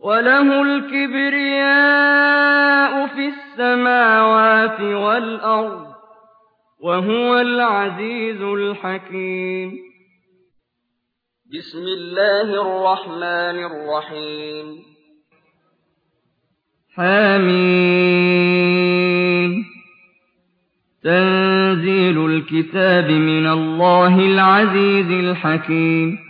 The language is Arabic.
وَلَهُ الْكِبْرِيَاءُ فِي السَّمَاوَاتِ وَالْأَرْضِ ۖ وَهُوَ الْعَزِيزُ الْحَكِيمُ بسم الله الرحمن الرحيم حميم تنزيل الكتاب من الله العزيز الحكيم